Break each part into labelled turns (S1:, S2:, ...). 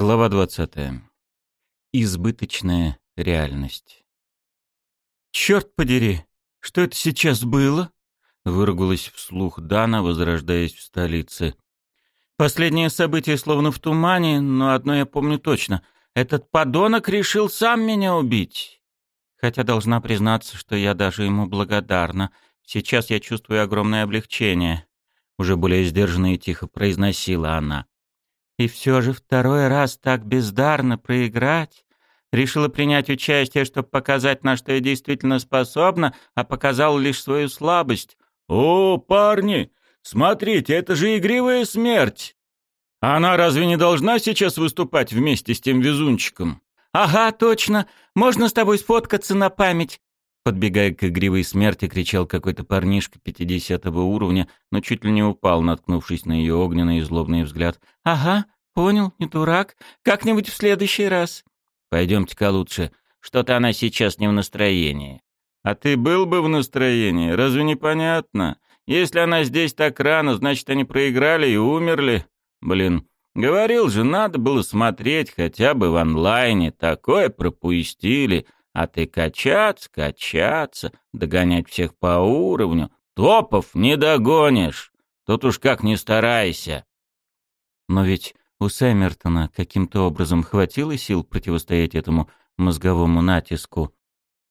S1: Глава 20. Избыточная реальность. «Черт подери! Что это сейчас было?» — выругалась вслух Дана, возрождаясь в столице. «Последнее событие словно в тумане, но одно я помню точно. Этот подонок решил сам меня убить. Хотя должна признаться, что я даже ему благодарна. Сейчас я чувствую огромное облегчение». Уже более сдержанно и тихо произносила она. И все же второй раз так бездарно проиграть. Решила принять участие, чтобы показать, на что я действительно способна, а показал лишь свою слабость. «О, парни, смотрите, это же игривая смерть!» «Она разве не должна сейчас выступать вместе с тем везунчиком?» «Ага, точно. Можно с тобой сфоткаться на память?» Подбегая к игривой смерти, кричал какой-то парнишка пятидесятого уровня, но чуть ли не упал, наткнувшись на ее огненный и злобный взгляд. «Ага, понял, не дурак. Как-нибудь в следующий раз». «Пойдемте-ка лучше. Что-то она сейчас не в настроении». «А ты был бы в настроении? Разве не понятно? Если она здесь так рано, значит, они проиграли и умерли. Блин, говорил же, надо было смотреть хотя бы в онлайне. Такое пропустили». А ты качаться, качаться, догонять всех по уровню. Топов не догонишь. Тут уж как не старайся. Но ведь у Сэммертона каким-то образом хватило сил противостоять этому мозговому натиску.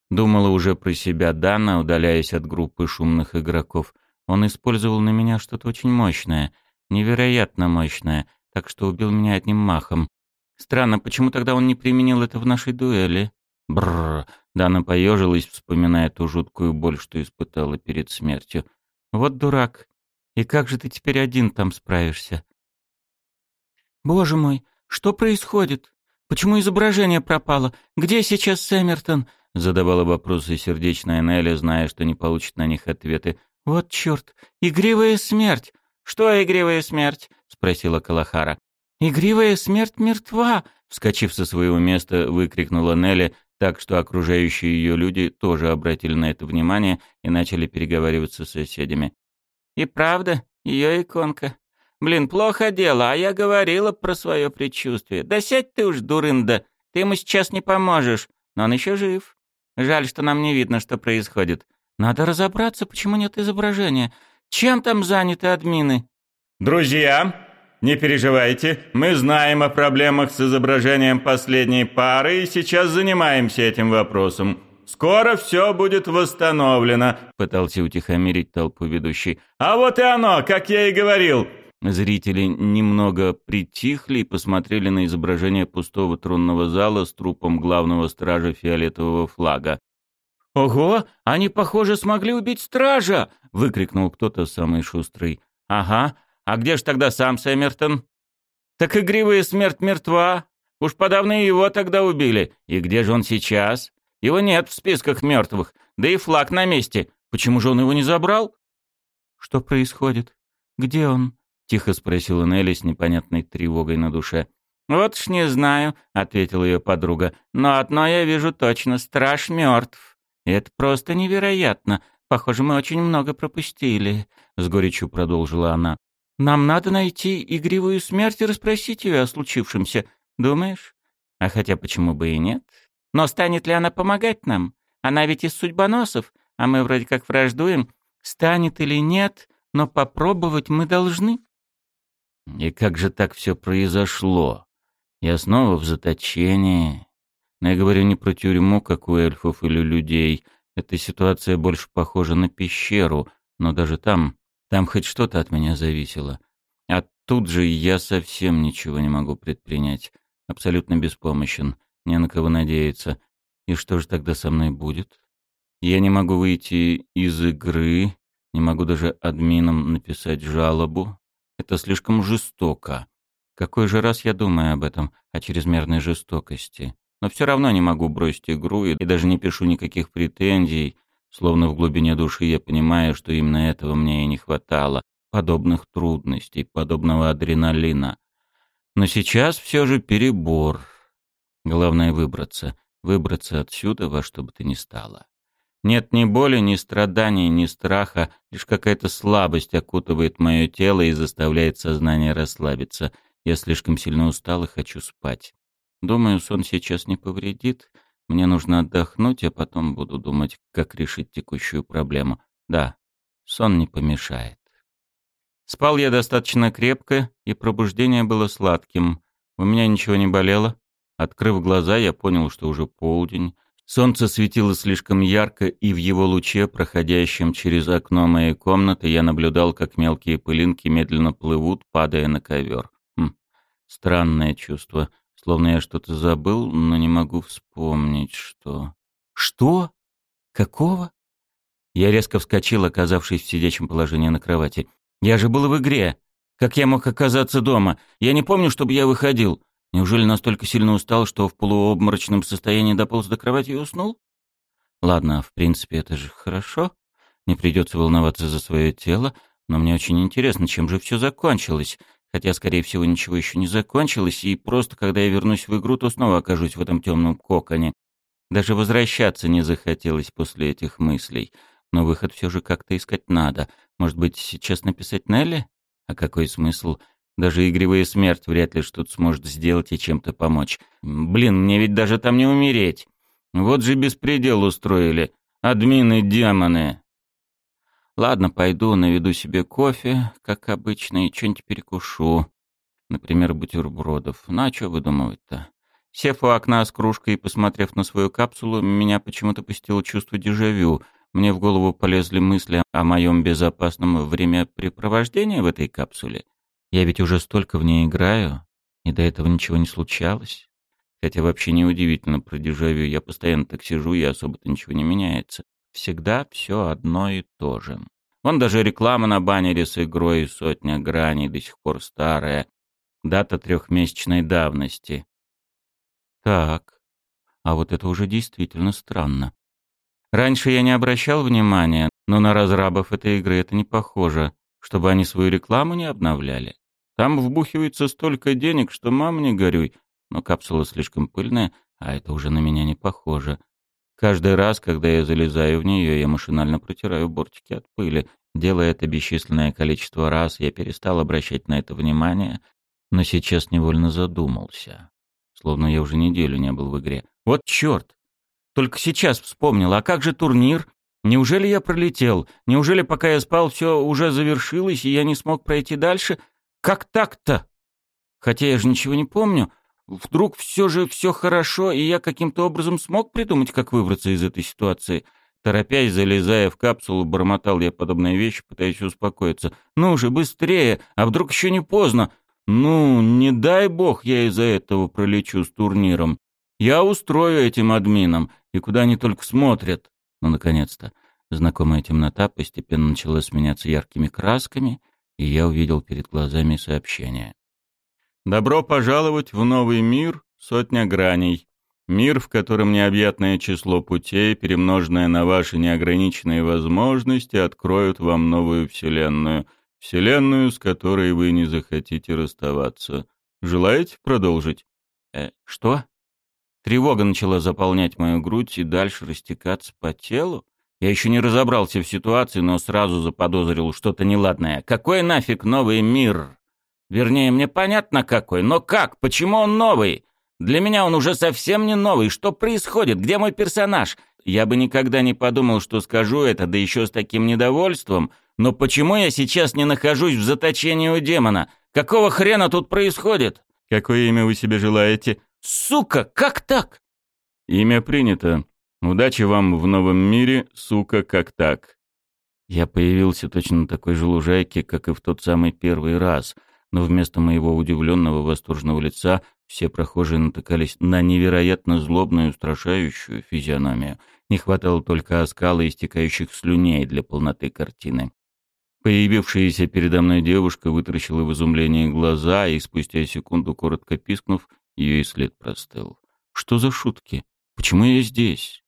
S1: Думала уже про себя Дана, удаляясь от группы шумных игроков. Он использовал на меня что-то очень мощное, невероятно мощное, так что убил меня одним махом. Странно, почему тогда он не применил это в нашей дуэли? Бррр. Дана поежилась, вспоминая ту жуткую боль, что испытала перед смертью. Вот дурак. И как же ты теперь один там справишься? Боже мой, что происходит? Почему изображение пропало? Где сейчас Сэммертон? Задавала вопросы сердечная Нелли, зная, что не получит на них ответы. Вот черт, игривая смерть. Что игривая смерть? Спросила Калахара. «Игривая смерть мертва!» — вскочив со своего места, выкрикнула Нелли, так что окружающие ее люди тоже обратили на это внимание и начали переговариваться с соседями. «И правда, ее иконка. Блин, плохо дело, а я говорила про свое предчувствие. Да сядь ты уж, дурында, ты ему сейчас не поможешь, но он еще жив. Жаль, что нам не видно, что происходит. Надо разобраться, почему нет изображения. Чем там заняты админы?»
S2: «Друзья, не переживайте, мы знаем о проблемах с изображением последней пары и сейчас занимаемся этим вопросом. Скоро все будет восстановлено», — пытался утихомирить толпу ведущий. «А вот и оно, как я и говорил».
S1: Зрители немного притихли и посмотрели на изображение пустого тронного зала с трупом главного стража фиолетового флага.
S2: «Ого, они, похоже, смогли убить стража!» — выкрикнул кто-то самый шустрый.
S1: «Ага, а где ж тогда сам Сэммертон?
S2: Так игривая смерть мертва. Уж подавно его тогда убили. И где же он сейчас? Его нет в списках мертвых. Да и флаг на месте. Почему же он его не забрал?
S1: Что происходит? Где он? Тихо спросила Нелли с непонятной тревогой на душе.
S2: «Вот ж не знаю», — ответила ее подруга. «Но одно я вижу точно. Страж мертв. И это просто невероятно. Похоже, мы очень много пропустили», — с горечью продолжила она. Нам надо найти игривую смерть и расспросить ее о случившемся. Думаешь? А хотя почему бы и нет? Но станет ли она помогать нам? Она ведь из судьбоносов, а мы вроде как враждуем. Станет или нет, но попробовать мы должны.
S1: И как же так все произошло? Я снова в заточении. Но я говорю не про тюрьму, как у эльфов или людей. Эта ситуация больше похожа на пещеру, но даже там там хоть что-то от меня зависело. А тут же я совсем ничего не могу предпринять. Абсолютно беспомощен, не на кого надеяться. И что же тогда со мной будет? Я не могу выйти из игры, не могу даже админам написать жалобу. Это слишком жестоко. Какой же раз я думаю об этом, о чрезмерной жестокости. Но все равно не могу бросить игру и даже не пишу никаких претензий, Словно в глубине души я понимаю, что именно этого мне и не хватало, подобных трудностей, подобного адреналина. Но сейчас все же перебор. Главное выбраться, выбраться отсюда во что бы то ни стало. Нет ни боли, ни страданий, ни страха, лишь какая-то слабость окутывает мое тело и заставляет сознание расслабиться. Я слишком сильно устал и хочу спать. Думаю, сон сейчас не повредит. Мне нужно отдохнуть, а потом буду думать, как решить текущую проблему. Да, сон не помешает. Спал я достаточно крепко, и пробуждение было сладким. У меня ничего не болело. Открыв глаза, я понял, что уже полдень. Солнце светило слишком ярко, и в его луче, проходящем через окно моей комнаты, я наблюдал, как мелкие пылинки медленно плывут, падая на ковер. Хм, странное чувство. Словно я что-то забыл, но не могу вспомнить, что... Что? Какого? Я резко вскочил, оказавшись в сидячем положении на кровати. Я же был в игре. Как я мог оказаться дома? Я не помню, чтобы я выходил. Неужели настолько сильно устал, что в полуобморочном состоянии дополз до кровати и уснул? Ладно, в принципе, это же хорошо. Не придется волноваться за свое тело, но мне очень интересно, чем же все закончилось. Хотя, скорее всего, ничего еще не закончилось, и просто, когда я вернусь в игру, то снова окажусь в этом темном коконе. Даже возвращаться не захотелось после этих мыслей. Но выход все же как-то искать надо. Может быть, сейчас написать Нелли? А какой смысл? Даже игривая смерть вряд ли что-то сможет сделать и чем-то помочь. Блин, мне ведь даже там не умереть. Вот же беспредел устроили. Админы-демоны. Ладно, пойду, наведу себе кофе, как обычно, и что-нибудь перекушу. Например, бутербродов. Ну а что выдумывать-то? Сев у окна с кружкой и посмотрев на свою капсулу, меня почему-то посетило чувство дежавю. Мне в голову полезли мысли о моем безопасном времяпрепровождении в этой капсуле. Я ведь уже столько в ней играю, и до этого ничего не случалось. Хотя вообще неудивительно про дежавю. Я постоянно так сижу, и особо-то ничего не меняется. Всегда все одно и то же. Вон даже реклама на баннере с игрой «Сотня граней» до сих пор старая. Дата трехмесячной давности. Так, а вот это уже действительно странно. Раньше я не обращал внимания, но на разрабов этой игры это не похоже чтобы они свою рекламу не обновляли. Там вбухивается столько денег, что мам не горюй, но капсула слишком пыльная, а это уже на меня не похоже. Каждый раз, когда я залезаю в нее, я машинально протираю бортики от пыли. Делая это бесчисленное количество раз, я перестал обращать на это внимание, но сейчас невольно задумался. Словно я уже неделю не был в игре. Вот черт! Только сейчас вспомнил, а как же турнир? Неужели я пролетел? Неужели пока я спал, все уже завершилось, и я не смог пройти дальше? Как так-то? Хотя я же ничего не помню. Вдруг все же все хорошо, и я каким-то образом смог придумать, как выбраться из этой ситуации. Торопясь, залезая в капсулу, бормотал я подобные вещи, пытаясь успокоиться. «Ну же, быстрее! А вдруг еще не поздно? Ну, не дай бог я из-за этого пролечу с турниром. Я устрою этим админам, и куда они только смотрят». Но, наконец-то, знакомая темнота постепенно начала сменяться яркими красками, и я увидел перед глазами сообщение. «Добро пожаловать в новый мир, сотня граней. Мир, в котором необъятное число путей, перемноженное на ваши неограниченные возможности, откроют вам новую вселенную. Вселенную, с которой вы не захотите расставаться. Желаете продолжить?» «Э, что?» Тревога начала заполнять мою грудь и дальше растекаться по телу. Я еще не разобрался в ситуации, но сразу заподозрил что-то неладное. Какой нафиг новый мир? Вернее, мне понятно какой, но как? Почему он новый? Для меня он уже совсем не новый. Что происходит? Где мой персонаж? Я бы никогда не подумал, что скажу это, да еще с таким недовольством. Но почему я сейчас не нахожусь в заточении у демона? Какого хрена тут происходит? Какое имя вы себе желаете? Сука, как так? Имя принято. Удачи вам в новом мире, сука, как так. Я появился точно на такой же лужайке, как и в тот самый первый раз, но вместо моего удивленного восторженного лица все прохожие натыкались на невероятно злобную, устрашающую физиономию. Не хватало только оскала истекающих слюней для полноты картины. Появившаяся передо мной девушка вытаращила в изумлении глаза и спустя секунду, коротко пискнув, ее и след простыл. Что за шутки? Почему я здесь?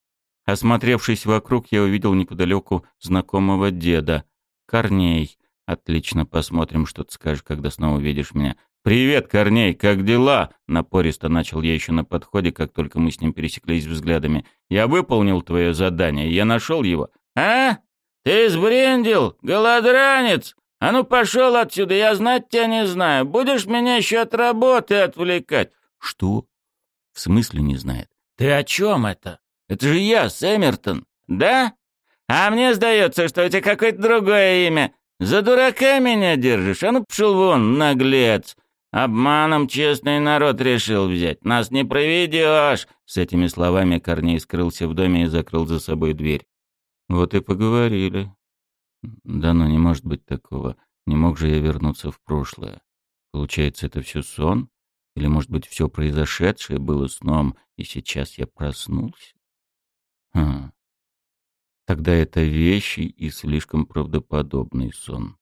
S1: Осмотревшись вокруг, я увидел неподалеку знакомого деда. Корней. Отлично, посмотрим, что ты скажешь, когда снова увидишь меня. «Привет, Корней, как дела?» Напористо начал я еще на подходе, как только мы с ним пересеклись взглядами. «Я выполнил твое задание, я нашел его». «А? Ты сбрендил, голодранец?»
S2: А ну пошел отсюда, я знать тебя не знаю. Будешь меня еще от работы отвлекать.
S1: Что? В смысле не знает?
S2: Ты о чем это? Это же я, Сэмертон. Да? А мне сдается, что у тебя какое-то другое имя. За дурака меня держишь? А ну пошел вон, наглец. Обманом честный народ решил взять. Нас не проведешь. С этими словами Корней скрылся в доме и закрыл за собой дверь.
S1: Вот и поговорили. Да ну, не может быть такого. Не мог же я вернуться в прошлое. Получается, это все сон? Или, может быть, все произошедшее было сном, и сейчас я проснулся? Хм. Тогда это вещи и слишком правдоподобный сон.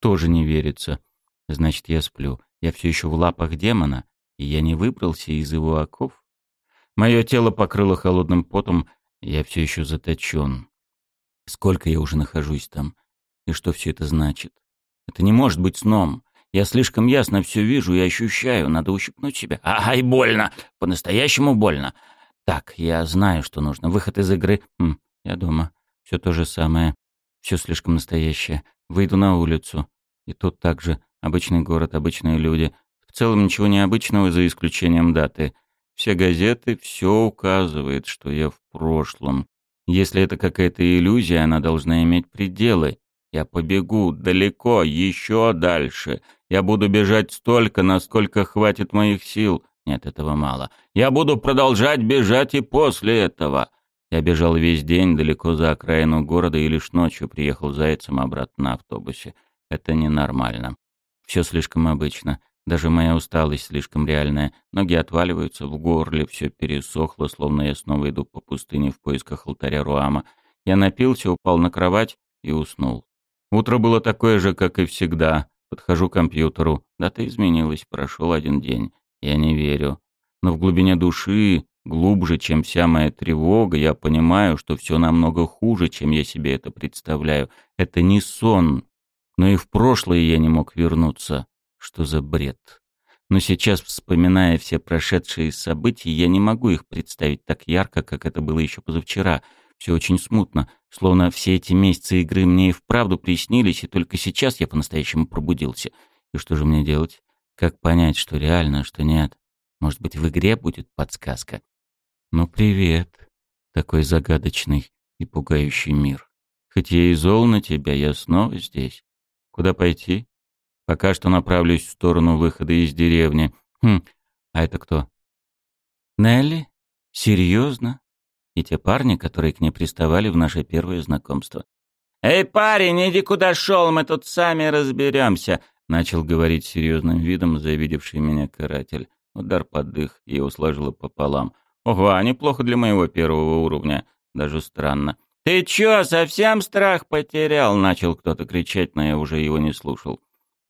S1: Тоже не верится. Значит, я сплю. Я все еще в лапах демона, и я не выбрался из его оков. Мое тело покрыло холодным потом, я все еще заточен. Сколько я уже нахожусь там? И что все это значит? Это не может быть сном. Я слишком ясно все вижу и ощущаю. Надо ущипнуть себя. Ай, больно! По-настоящему больно. Так, я знаю, что нужно. Выход из игры. Хм, я дома. Все то же самое. Все слишком настоящее. Выйду на улицу. И тут также обычный город, обычные люди. В целом ничего необычного, за исключением даты. Все газеты, все указывает, что я в прошлом. Если это какая-то иллюзия, она должна иметь пределы. Я побегу далеко, еще дальше. Я буду бежать столько, насколько хватит моих сил. Нет, этого мало. Я буду продолжать бежать и после этого. Я бежал весь день далеко за окраину города и лишь ночью приехал зайцем обратно на автобусе. Это ненормально. Все слишком обычно. Даже моя усталость слишком реальная. Ноги отваливаются, в горле все пересохло, словно я снова иду по пустыне в поисках алтаря Руама. Я напился, упал на кровать и уснул. Утро было такое же, как и всегда. Подхожу к компьютеру. Дата изменилась, прошел один день. Я не верю. Но в глубине души, глубже, чем вся моя тревога, я понимаю, что все намного хуже, чем я себе это представляю. Это не сон. Но и в прошлое я не мог вернуться. Что за бред? Но сейчас, вспоминая все прошедшие события, я не могу их представить так ярко, как это было еще позавчера. Все очень смутно, словно все эти месяцы игры мне и вправду приснились, и только сейчас я по-настоящему пробудился. И что же мне делать? Как понять, что реально, а что нет? Может быть, в игре будет подсказка? Ну, привет, такой загадочный и пугающий мир. Хоть я и зол на тебя, я снова здесь. Куда пойти? Пока что направлюсь в сторону выхода из деревни. Хм, а это кто? Нелли? Серьезно? И те парни, которые к ней приставали в наше первое знакомство. «Эй, парень, иди куда шел, мы тут сами разберемся», — начал говорить серьезным видом завидевший меня каратель. Удар под дых, его сложило пополам. «Ого, а неплохо для моего первого уровня. Даже странно». «Ты чё, совсем страх потерял?» — начал кто-то кричать, но я уже его не слушал.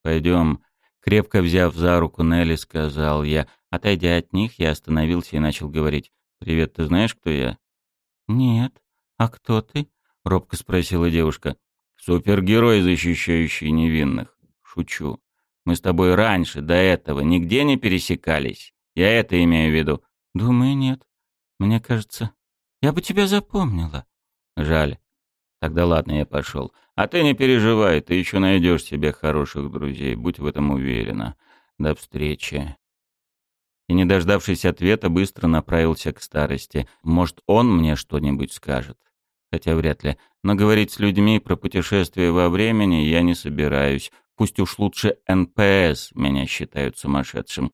S1: «Пойдем». Крепко взяв за руку Нелли, сказал я. Отойдя от них, я остановился и начал говорить. «Привет, ты знаешь, кто я?» «Нет. А кто ты?» — робко спросила девушка. «Супергерой, защищающий невинных. Шучу. Мы с тобой раньше, до этого, нигде не пересекались. Я это имею в виду». «Думаю, нет. Мне кажется, я бы тебя запомнила». «Жаль. Тогда ладно, я пошел. А ты не переживай, ты еще найдешь себе хороших друзей, будь в этом уверена. До встречи. И, не дождавшись ответа, быстро направился к старосте. Может, он мне что-нибудь скажет. Хотя вряд ли. Но говорить с людьми про путешествие во времени я не собираюсь. Пусть уж лучше НПС меня считают сумасшедшим.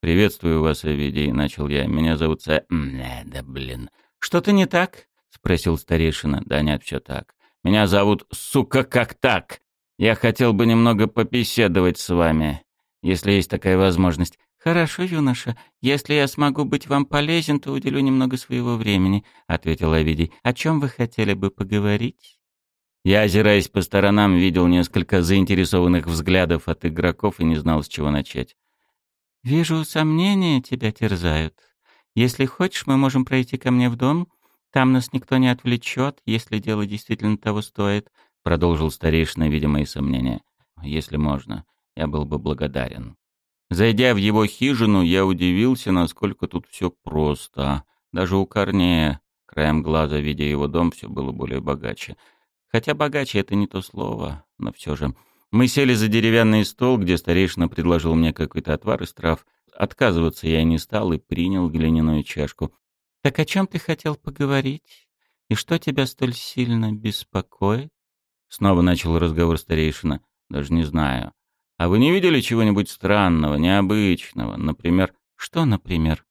S1: «Приветствую вас, Овидий», — начал я. «Меня зовут Са...» «Да блин. Что-то не так?» — спросил старейшина. «Да нет, все так. Меня зовут, сука, как так? Я хотел бы немного побеседовать с вами, если есть такая возможность. Хорошо, юноша. Если я смогу быть вам полезен, то уделю немного своего времени, ответил Авидий. О чем вы хотели бы поговорить? Я, озираясь по сторонам, видел несколько заинтересованных взглядов от игроков и не знал, с чего начать. «Вижу, сомнения тебя терзают. Если хочешь, мы можем пройти ко мне в дом там нас никто не отвлечет, если дело действительно того стоит», — продолжил старейшина, видимо, и сомнения. «Если можно, я был бы благодарен». Зайдя в его хижину, я удивился, насколько тут все просто. Даже у Корнея, краем глаза, видя его дом, все было более богаче. Хотя богаче — это не то слово, но все же. Мы сели за деревянный стол, где старейшина предложил мне какой-то отвар из трав. Отказываться я не стал и принял глиняную чашку.
S2: «Так о чем ты хотел поговорить? И что тебя столь сильно беспокоит?»
S1: Снова начал разговор старейшина. «Даже не знаю. А вы не видели чего-нибудь странного, необычного? Например...»
S2: «Что, например?»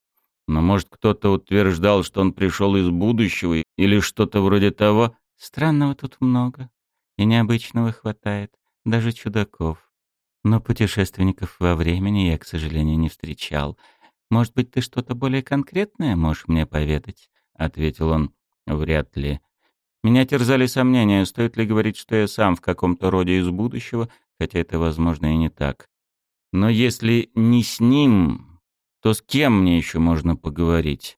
S1: «Ну, может, кто-то утверждал, что он пришел из будущего или что-то вроде того?»
S2: «Странного тут много. И необычного хватает. Даже чудаков. Но путешественников во времени я, к сожалению, не встречал. Может быть, ты что-то более конкретное можешь мне поведать?» — ответил он.
S1: «Вряд ли. Меня терзали сомнения, стоит ли говорить, что я сам в каком-то роде из будущего, хотя это, возможно, и не так. Но если не с ним, то с кем мне еще можно поговорить?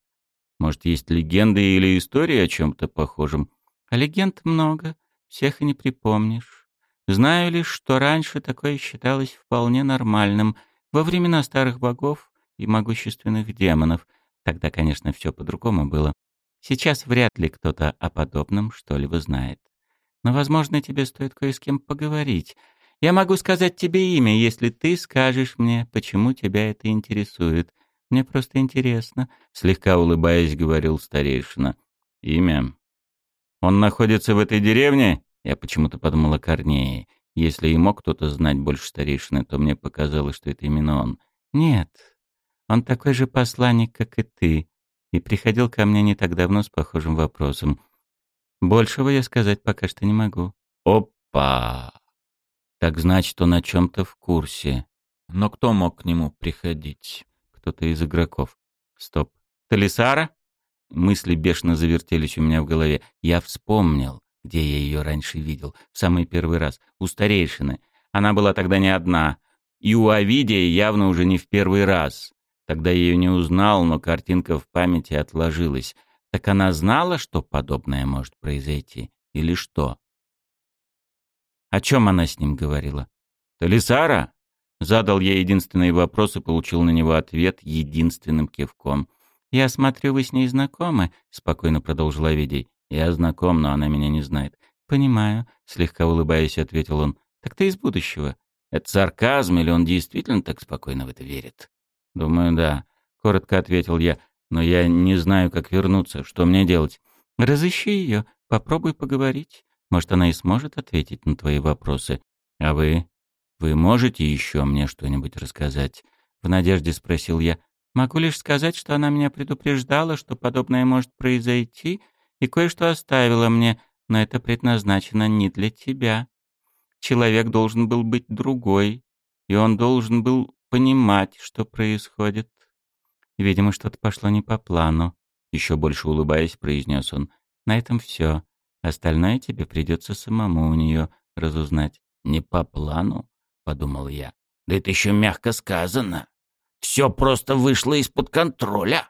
S1: Может, есть легенды или истории о чем-то похожем?
S2: А легенд много, всех и не припомнишь. Знаю лишь, что раньше такое считалось вполне нормальным, во времена старых богов и могущественных демонов. Тогда, конечно, все по-другому было. Сейчас вряд ли кто-то о подобном что-либо знает. Но, возможно, тебе стоит кое с кем поговорить. Я могу сказать тебе имя, если ты скажешь мне, почему тебя это интересует. Мне просто интересно, — слегка улыбаясь, говорил старейшина.
S1: Имя? Он находится в этой деревне? Я почему-то подумал о Корнее. Если и мог кто-то знать больше старейшины, то мне показалось, что это именно он.
S2: Нет, он такой же посланник, как и ты, и приходил ко мне не так давно с похожим вопросом. Большего я сказать пока что не могу.
S1: Опа! Так значит, он о чем-то в курсе. Но кто мог к нему приходить? Кто-то из игроков. Стоп. Талисара? Мысли бешено завертелись у меня в голове. Я вспомнил, где я ее раньше видел. В самый первый раз. У старейшины. Она была тогда не одна. И у Авидия явно уже не в первый раз. Тогда я ее не узнал, но картинка в памяти отложилась. Так она знала, что подобное может произойти? Или что? О чем она с ним говорила? «Талисара?» Задал я единственный вопрос и получил на него ответ единственным кивком.
S2: «Я смотрю, вы с ней знакомы?» — спокойно продолжила Видей.
S1: «Я знаком, но она меня не знает».
S2: «Понимаю», — слегка улыбаясь, ответил он. «Так ты из будущего».
S1: «Это сарказм или он действительно так спокойно в это верит?»
S2: «Думаю, да», — коротко ответил я. «Но я не знаю, как вернуться. Что мне делать?» «Разыщи ее, попробуй поговорить. Может, она и сможет ответить на твои вопросы.
S1: А вы? Вы можете еще мне что-нибудь рассказать?»
S2: В надежде спросил я. «Могу лишь сказать, что она меня предупреждала, что подобное может произойти, и кое-что оставила мне, но это предназначено не для тебя. Человек должен был быть другой, и он должен был понимать, что происходит. Видимо, что-то пошло не по плану. Еще больше улыбаясь, произнес он. На этом все. Остальное тебе придется самому у нее разузнать.
S1: Не по плану, подумал я. Да это еще мягко сказано. Все просто вышло из-под контроля.